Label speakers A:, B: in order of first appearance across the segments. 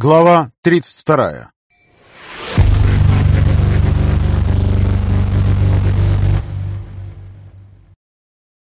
A: Глава 32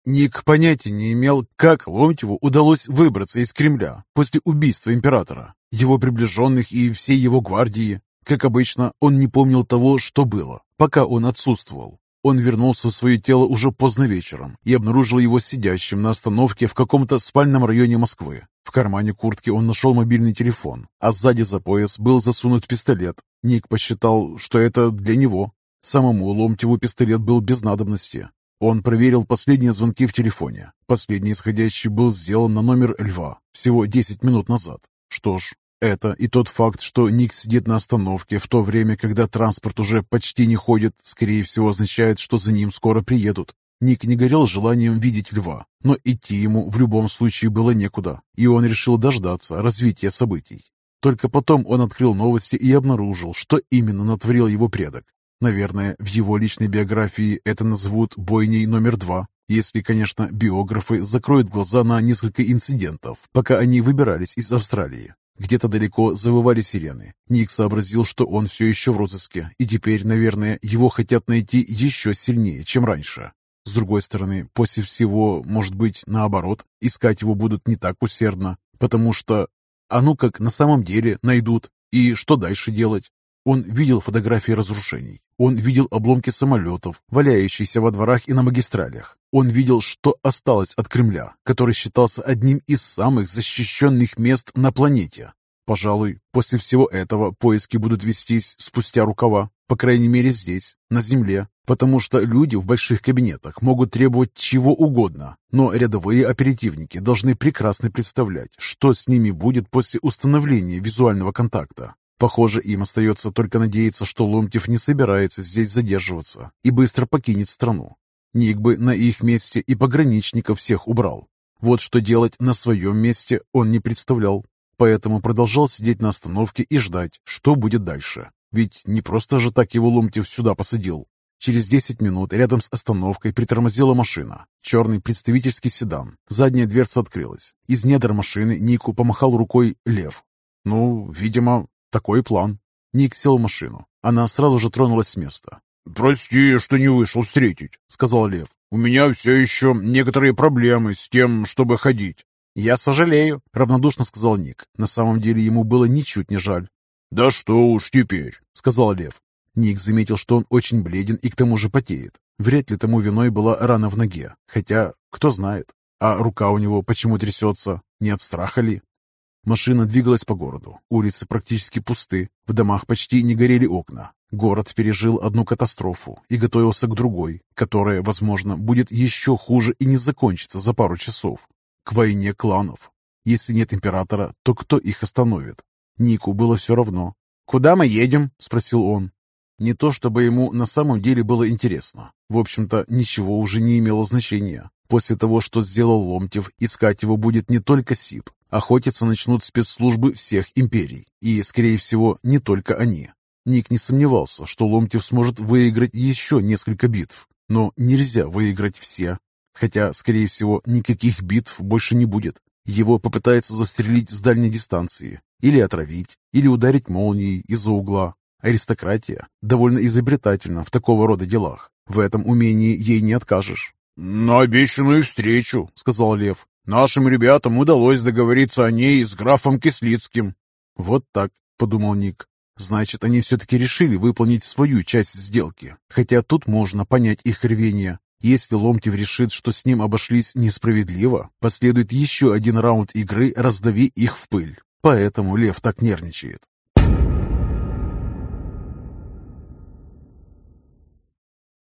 A: Ник понятия не имел, как Ломтьеву удалось выбраться из Кремля после убийства императора, его приближенных и всей его гвардии. Как обычно, он не помнил того, что было, пока он отсутствовал. Он вернулся в свое тело уже поздно вечером и обнаружил его сидящим на остановке в каком-то спальном районе Москвы. В кармане куртки он нашел мобильный телефон, а сзади за пояс был засунут пистолет. Ник посчитал, что это для него. Самому Ломтеву пистолет был без надобности. Он проверил последние звонки в телефоне. Последний исходящий был сделан на номер Льва всего 10 минут назад. Что ж, это и тот факт, что Ник сидит на остановке в то время, когда транспорт уже почти не ходит, скорее всего означает, что за ним скоро приедут. Ник не горел желанием видеть льва, но идти ему в любом случае было некуда, и он решил дождаться развития событий. Только потом он открыл новости и обнаружил, что именно натворил его предок. Наверное, в его личной биографии это назовут бойней номер два, если, конечно, биографы закроют глаза на несколько инцидентов, пока они выбирались из Австралии. Где-то далеко завывали сирены. Ник сообразил, что он все еще в розыске, и теперь, наверное, его хотят найти еще сильнее, чем раньше. С другой стороны, после всего, может быть, наоборот, искать его будут не так усердно, потому что, а ну как на самом деле найдут, и что дальше делать? Он видел фотографии разрушений. Он видел обломки самолетов, валяющиеся во дворах и на магистралях. Он видел, что осталось от Кремля, который считался одним из самых защищенных мест на планете. Пожалуй, после всего этого поиски будут вестись спустя рукава, по крайней мере здесь, на Земле, потому что люди в больших кабинетах могут требовать чего угодно, но рядовые оперативники должны прекрасно представлять, что с ними будет после установления визуального контакта. Похоже, им остается только надеяться, что Ломтев не собирается здесь задерживаться и быстро покинет страну. Ник бы на их месте и пограничников всех убрал. Вот что делать на своем месте он не представлял, поэтому продолжал сидеть на остановке и ждать, что будет дальше. Ведь не просто же так его Ломтев сюда посадил. Через 10 минут рядом с остановкой притормозила машина. Черный представительский седан. Задняя дверца открылась. Из недр машины Нику помахал рукой Лев. Ну, видимо, такой план. Ник сел в машину. Она сразу же тронулась с места.
B: «Прости, что не вышел встретить», — сказал Лев. «У меня все еще некоторые проблемы с тем, чтобы ходить».
A: «Я сожалею», — равнодушно сказал Ник. На самом деле ему было ничуть не жаль.
B: «Да что уж теперь», —
A: сказал Лев. Ник заметил, что он очень бледен и к тому же потеет. Вряд ли тому виной была рана в ноге. Хотя, кто знает. А рука у него почему трясется? Не от страха ли? Машина двигалась по городу. Улицы практически пусты. В домах почти не горели окна. Город пережил одну катастрофу и готовился к другой, которая, возможно, будет еще хуже и не закончится за пару часов. К войне кланов. Если нет императора, то кто их остановит? Нику было все равно. «Куда мы едем?» – спросил он. Не то чтобы ему на самом деле было интересно. В общем-то, ничего уже не имело значения. После того, что сделал Ломтев, искать его будет не только СИП, Охотиться начнут спецслужбы всех империй, и, скорее всего, не только они. Ник не сомневался, что Ломтев сможет выиграть еще несколько битв, но нельзя выиграть все. Хотя, скорее всего, никаких битв больше не будет. Его попытаются застрелить с дальней дистанции, или отравить, или ударить молнией из-за угла. Аристократия довольно изобретательна в такого рода делах. В этом умении ей не откажешь.
B: «На обещанную встречу», — сказал Лев. Нашим ребятам удалось договориться о ней с графом Кислицким».
A: «Вот так», — подумал Ник. «Значит, они все-таки решили выполнить свою часть сделки. Хотя тут можно понять их рвение. Если Ломтев решит, что с ним обошлись несправедливо, последует еще один раунд игры «Раздави их в пыль». Поэтому Лев так нервничает.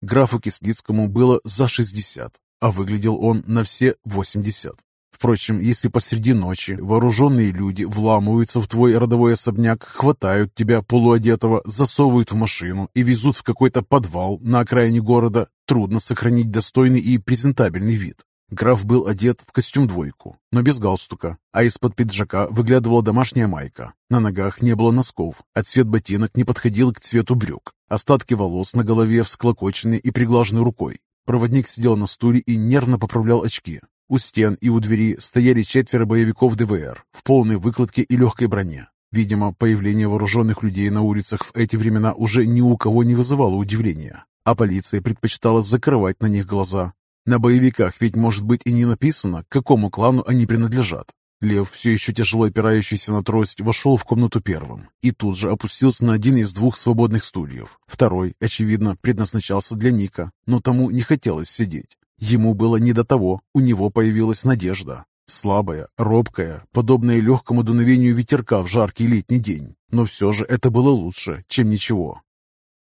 A: Графу Кислицкому было за 60, а выглядел он на все 80. Впрочем, если посреди ночи вооруженные люди вламываются в твой родовой особняк, хватают тебя полуодетого, засовывают в машину и везут в какой-то подвал на окраине города, трудно сохранить достойный и презентабельный вид. Граф был одет в костюм-двойку, но без галстука, а из-под пиджака выглядывала домашняя майка. На ногах не было носков, а цвет ботинок не подходил к цвету брюк. Остатки волос на голове всклокочены и приглажены рукой. Проводник сидел на стуле и нервно поправлял очки. У стен и у двери стояли четверо боевиков ДВР в полной выкладке и легкой броне. Видимо, появление вооруженных людей на улицах в эти времена уже ни у кого не вызывало удивления, а полиция предпочитала закрывать на них глаза. На боевиках ведь может быть и не написано, к какому клану они принадлежат. Лев, все еще тяжело опирающийся на трость, вошел в комнату первым и тут же опустился на один из двух свободных стульев. Второй, очевидно, предназначался для Ника, но тому не хотелось сидеть. Ему было не до того, у него появилась надежда. Слабая, робкая, подобная легкому дуновению ветерка в жаркий летний день. Но все же это было лучше, чем ничего.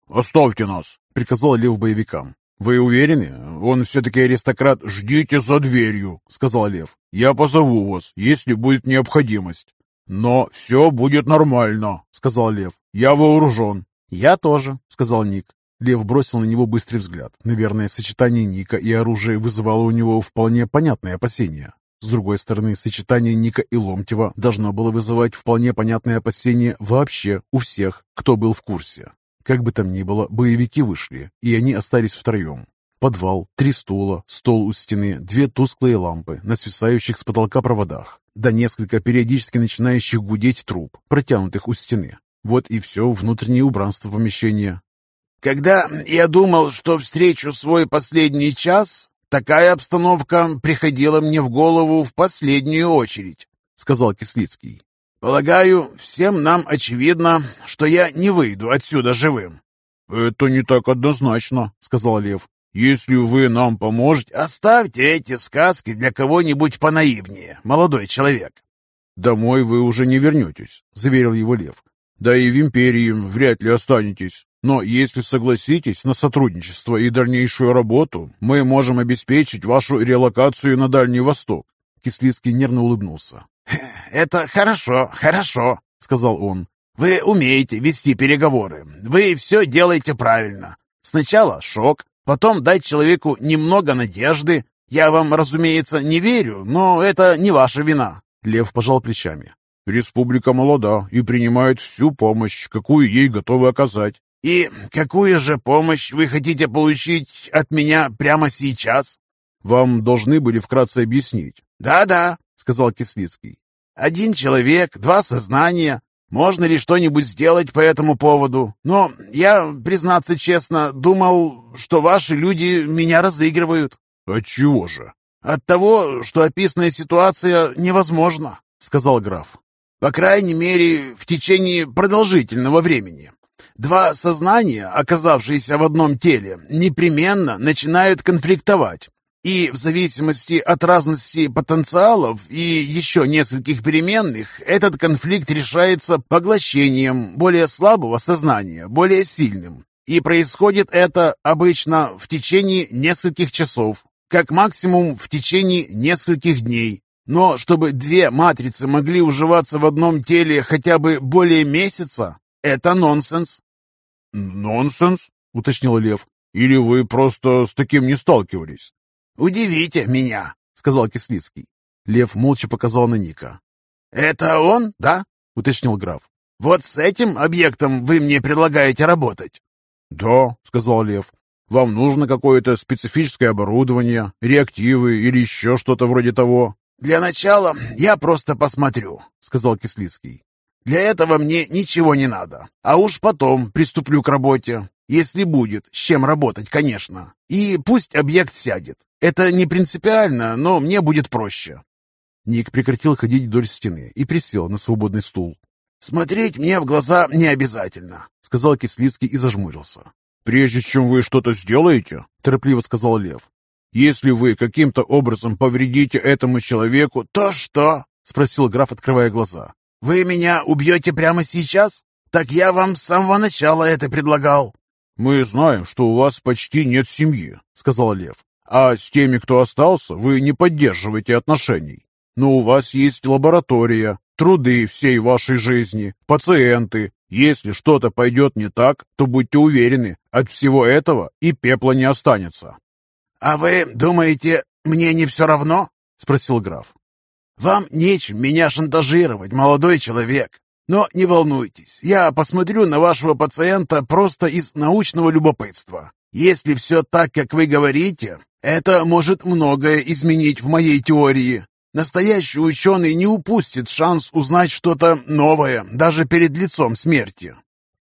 B: «Оставьте нас!» — приказал Лев боевикам. «Вы уверены? Он все-таки аристократ. Ждите за дверью!» — сказал Лев. «Я позову вас, если будет необходимость». «Но все будет нормально», — сказал Лев. «Я вооружен».
A: «Я тоже», — сказал Ник. Лев бросил на него быстрый взгляд. Наверное, сочетание Ника и оружия вызывало у него вполне понятные опасения. С другой стороны, сочетание Ника и Ломтева должно было вызывать вполне понятные опасения вообще у всех, кто был в курсе. Как бы там ни было, боевики вышли, и они остались втроем. Подвал, три стула, стол у стены, две тусклые лампы на свисающих с потолка проводах, да несколько периодически начинающих гудеть труб, протянутых у стены. Вот и все внутреннее убранство помещения.
B: «Когда я думал, что встречу свой последний час, Такая обстановка приходила мне в голову в последнюю очередь, сказал Кислицкий. Полагаю, всем нам очевидно, что я не выйду отсюда живым. Это не так однозначно, сказал Лев. Если вы нам поможете, оставьте эти сказки для кого-нибудь понаивнее, молодой человек. Домой вы уже не вернетесь, заверил его Лев. Да и в империи вряд ли останетесь. Но если согласитесь на сотрудничество и дальнейшую работу, мы можем обеспечить вашу релокацию на Дальний Восток».
A: Кислицкий нервно улыбнулся.
B: «Это хорошо, хорошо», — сказал он. «Вы умеете вести переговоры. Вы все делаете правильно. Сначала шок, потом дать человеку немного надежды. Я вам, разумеется, не верю, но это не ваша вина».
A: Лев пожал плечами.
B: «Республика молода и принимает всю помощь, какую ей готовы оказать. «И какую же помощь вы хотите получить от меня прямо сейчас?»
A: «Вам должны были вкратце объяснить».
B: «Да-да», — сказал Кислицкий. «Один человек, два сознания. Можно ли что-нибудь сделать по этому поводу? Но я, признаться честно, думал, что ваши люди меня разыгрывают».
A: «Отчего же?»
B: «От того, что описанная ситуация невозможна», — сказал граф. «По крайней мере, в течение продолжительного времени. Два сознания, оказавшиеся в одном теле, непременно начинают конфликтовать. И в зависимости от разности потенциалов и еще нескольких переменных, этот конфликт решается поглощением более слабого сознания, более сильным. И происходит это обычно в течение нескольких часов, как максимум в течение нескольких дней. Но чтобы две матрицы могли уживаться в одном теле хотя бы более месяца, это нонсенс.
A: Нонсенс? Уточнил Лев. Или вы просто с таким не сталкивались?
B: Удивите меня, сказал Кислицкий.
A: Лев молча показал на Ника.
B: «Это он, да?»
A: — уточнил граф.
B: «Вот с этим объектом вы мне предлагаете работать?»
A: «Да», — сказал Лев. «Вам нужно какое-то специфическое оборудование, реактивы или еще что-то вроде того?»
B: «Для начала я просто посмотрю», — сказал Кислицкий. Для этого мне ничего не надо. А уж потом приступлю к работе. Если будет с чем работать, конечно. И пусть объект сядет. Это не принципиально, но мне будет проще.
A: Ник прекратил ходить вдоль стены и присел на свободный стул.
B: «Смотреть мне в глаза не обязательно», — сказал Кислицкий и зажмурился.
A: «Прежде чем вы что-то сделаете», — торопливо сказал Лев, «если вы каким-то образом повредите этому человеку,
B: то что?» — спросил граф, открывая глаза. «Вы меня убьете прямо сейчас? Так я вам с самого начала это предлагал».
A: «Мы знаем, что у вас почти нет семьи», — сказал Лев. «А с теми, кто остался, вы не поддерживаете отношений. Но у вас есть лаборатория, труды всей вашей жизни, пациенты. Если что-то пойдет не так, то будьте уверены, от всего этого и пепла не останется».
B: «А вы думаете, мне не все равно?» — спросил граф. Вам нечем меня шантажировать, молодой человек. Но не волнуйтесь, я посмотрю на вашего пациента просто из научного любопытства. Если все так, как вы говорите, это может многое изменить в моей теории. Настоящий ученый не упустит шанс узнать что-то новое, даже перед лицом смерти.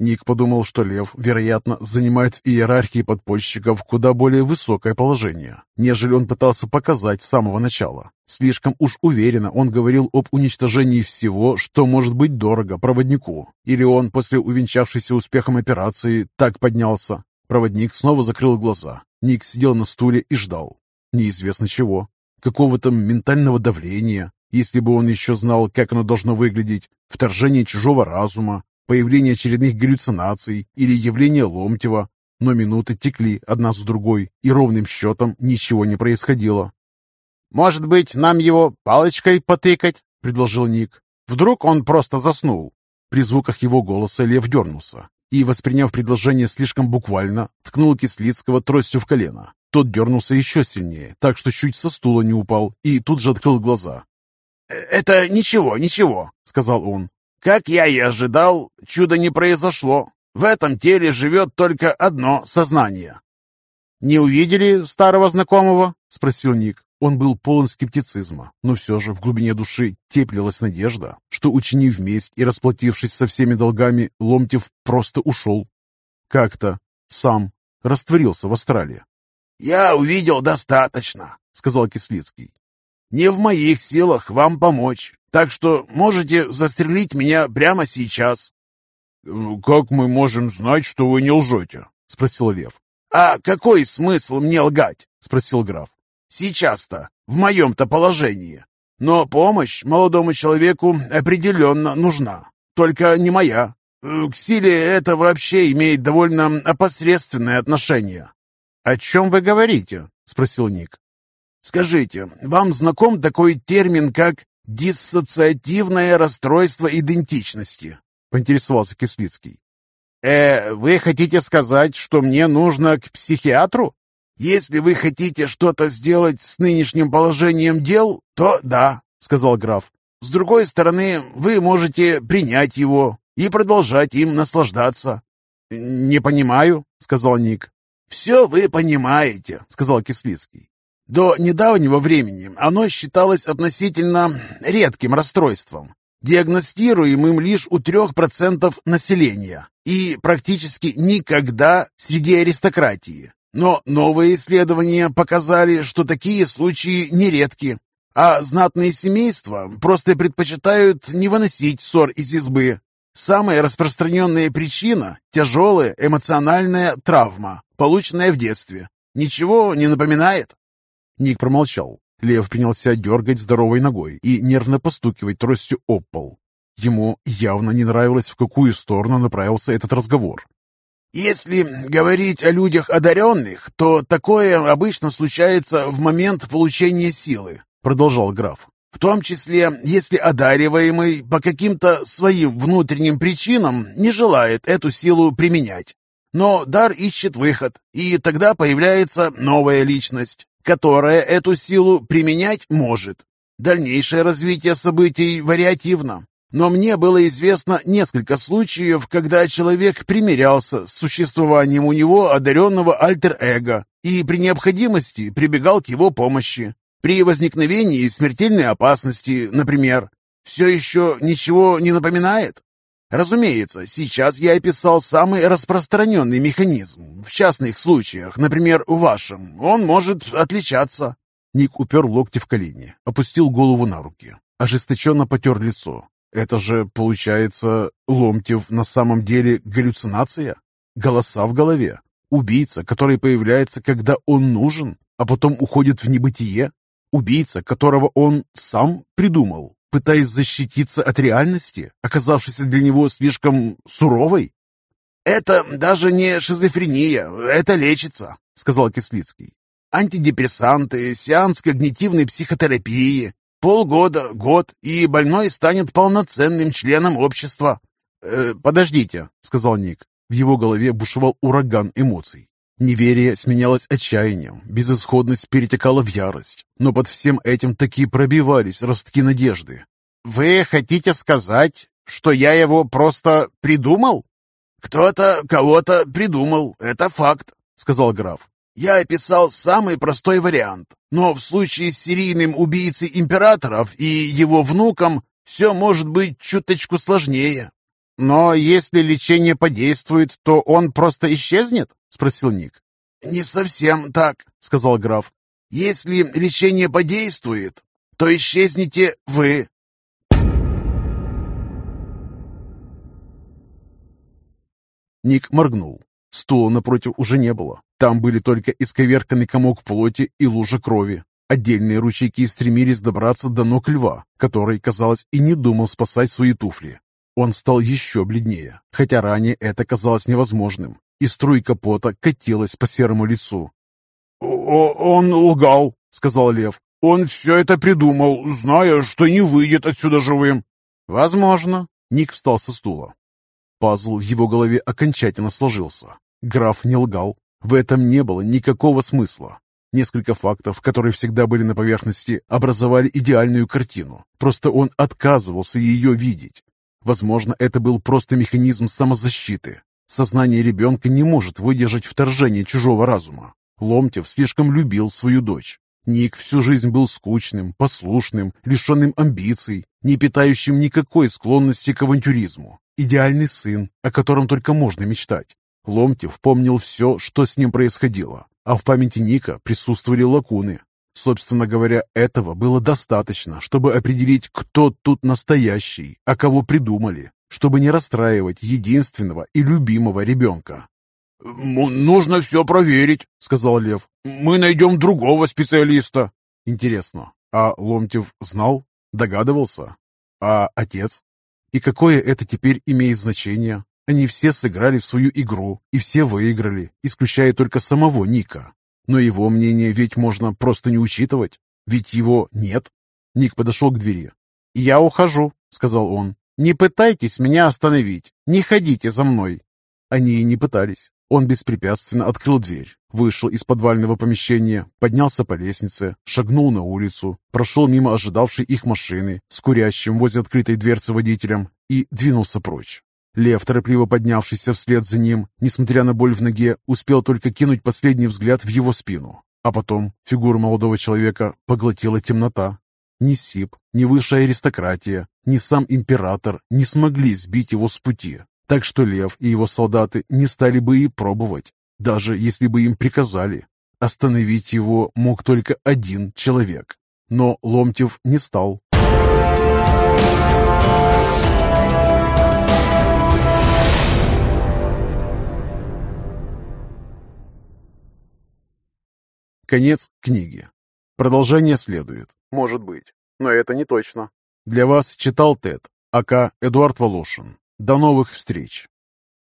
A: Ник подумал, что Лев, вероятно, занимает в иерархии подпольщиков куда более высокое положение, нежели он пытался показать с самого начала. Слишком уж уверенно он говорил об уничтожении всего, что может быть дорого проводнику. Или он после увенчавшейся успехом операции так поднялся. Проводник снова закрыл глаза. Ник сидел на стуле и ждал. Неизвестно чего. Какого-то ментального давления, если бы он еще знал, как оно должно выглядеть, вторжение чужого разума, появление очередных галлюцинаций или явление Ломтева, но минуты текли одна за другой, и ровным счетом ничего не происходило.
B: «Может быть, нам его палочкой потыкать?» — предложил Ник. «Вдруг он просто заснул?»
A: При звуках его голоса Лев дернулся и, восприняв предложение слишком буквально, ткнул Кислицкого тростью в колено. Тот дернулся еще сильнее, так что чуть со стула не упал, и тут же открыл глаза.
B: «Э, «Это ничего, ничего», — сказал он. Как я и ожидал, чудо не произошло. В этом теле живет только одно сознание.
A: «Не увидели старого знакомого?» — спросил Ник. Он был полон скептицизма, но все же в глубине души теплилась надежда, что, учинив месть и расплатившись со всеми долгами, Ломтев просто ушел. Как-то сам растворился в Австралии.
B: «Я увидел достаточно», — сказал Кислицкий. «Не в моих силах вам помочь. Так что можете застрелить меня прямо сейчас».
A: «Как мы можем знать, что вы не лжете?» — спросил Лев.
B: «А какой смысл мне лгать?» — спросил граф. «Сейчас-то, в моем-то положении. Но помощь молодому человеку определенно нужна. Только не моя. К силе это вообще имеет довольно опосредственное отношение».
A: «О чем вы говорите?» — спросил Ник.
B: «Скажите, вам знаком такой термин, как «Диссоциативное расстройство идентичности», — поинтересовался Кислицкий.
A: «Э, вы хотите сказать, что мне нужно к психиатру?»
B: «Если вы хотите что-то сделать с нынешним положением дел, то да», — сказал граф. «С другой стороны, вы можете принять его и продолжать им наслаждаться».
A: «Не понимаю», — сказал Ник.
B: «Все вы понимаете», — сказал Кислицкий. До недавнего времени оно считалось относительно редким расстройством, диагностируемым лишь у 3% населения и практически никогда среди аристократии. Но новые исследования показали, что такие случаи нередки, а знатные семейства просто предпочитают не выносить ссор из избы. Самая распространенная причина – тяжелая эмоциональная травма, полученная в детстве. Ничего не напоминает?
A: Ник промолчал. Лев принялся дергать здоровой ногой и нервно постукивать тростью об пол. Ему явно не нравилось, в какую сторону направился этот разговор.
B: «Если говорить о людях одаренных, то такое обычно случается в момент получения силы», продолжал граф. «В том числе, если одариваемый по каким-то своим внутренним причинам не желает эту силу применять. Но дар ищет выход, и тогда появляется новая личность которая эту силу применять может. Дальнейшее развитие событий вариативно. Но мне было известно несколько случаев, когда человек примирялся с существованием у него одаренного альтер-эго и при необходимости прибегал к его помощи. При возникновении смертельной опасности, например. Все еще ничего не напоминает? Разумеется, сейчас я описал самый распространенный механизм. В частных случаях, например, в вашем, он может отличаться.
A: Ник упер локти в колени, опустил голову на руки, ожесточенно потер лицо. Это же, получается, Ломтев на самом деле галлюцинация? Голоса в голове? Убийца, который появляется, когда он нужен, а потом уходит в небытие? Убийца, которого он сам придумал? Пытаясь защититься от реальности, оказавшейся для него слишком суровой?
B: «Это даже не шизофрения, это лечится», — сказал Кислицкий. «Антидепрессанты, сеанс когнитивной психотерапии, полгода, год, и больной станет полноценным членом общества».
A: «Э, «Подождите», — сказал Ник. В его голове бушевал ураган эмоций. Неверие сменялось отчаянием, безысходность перетекала в ярость, но под всем этим таки пробивались ростки надежды.
B: «Вы хотите сказать, что я его просто придумал?» «Кто-то кого-то придумал, это факт», — сказал граф. Я описал самый простой вариант, но в случае с серийным убийцей императоров и его внуком все может быть чуточку сложнее.
A: «Но если лечение подействует, то он просто исчезнет?» — спросил Ник.
B: «Не совсем так», — сказал граф. «Если лечение подействует, то исчезнете вы».
A: Ник моргнул. Стула напротив уже не было. Там были только исковерканный комок плоти и лужа крови. Отдельные ручейки стремились добраться до ног льва, который, казалось, и не думал спасать свои туфли. Он стал еще бледнее, хотя ранее это казалось невозможным, и струйка пота катилась по серому лицу.
B: «Он лгал», — сказал лев. «Он все это придумал, зная, что не выйдет отсюда живым».
A: «Возможно». Ник встал со стула. Пазл в его голове окончательно сложился. Граф не лгал. В этом не было никакого смысла. Несколько фактов, которые всегда были на поверхности, образовали идеальную картину. Просто он отказывался ее видеть. Возможно, это был просто механизм самозащиты. Сознание ребенка не может выдержать вторжение чужого разума. Ломтев слишком любил свою дочь. Ник всю жизнь был скучным, послушным, лишенным амбиций, не питающим никакой склонности к авантюризму. Идеальный сын, о котором только можно мечтать. Ломтев помнил все, что с ним происходило, а в памяти Ника присутствовали лакуны. Собственно говоря, этого было достаточно, чтобы определить, кто тут настоящий, а кого придумали, чтобы не расстраивать единственного и любимого ребенка.
B: «Нужно все проверить», — сказал Лев. «Мы найдем другого специалиста».
A: Интересно, а Ломтев знал? Догадывался? А отец? И какое это теперь имеет значение? Они все сыграли в свою игру, и все выиграли, исключая только самого Ника. Но его мнение ведь можно просто не учитывать, ведь его нет. Ник подошел к двери. «Я ухожу», — сказал он. «Не пытайтесь меня остановить, не ходите за мной». Они и не пытались. Он беспрепятственно открыл дверь, вышел из подвального помещения, поднялся по лестнице, шагнул на улицу, прошел мимо ожидавшей их машины с курящим возле открытой дверцы водителем и двинулся прочь. Лев, торопливо поднявшийся вслед за ним, несмотря на боль в ноге, успел только кинуть последний взгляд в его спину. А потом фигуру молодого человека поглотила темнота. Ни Сип, ни высшая аристократия, ни сам император не смогли сбить его с пути. Так что Лев и его солдаты не стали бы и пробовать, даже если бы им приказали. Остановить его мог только один человек. Но Ломтев не стал. Конец книги. Продолжение следует. Может быть, но это не точно. Для вас читал Тед, АК Эдуард Волошин. До новых встреч!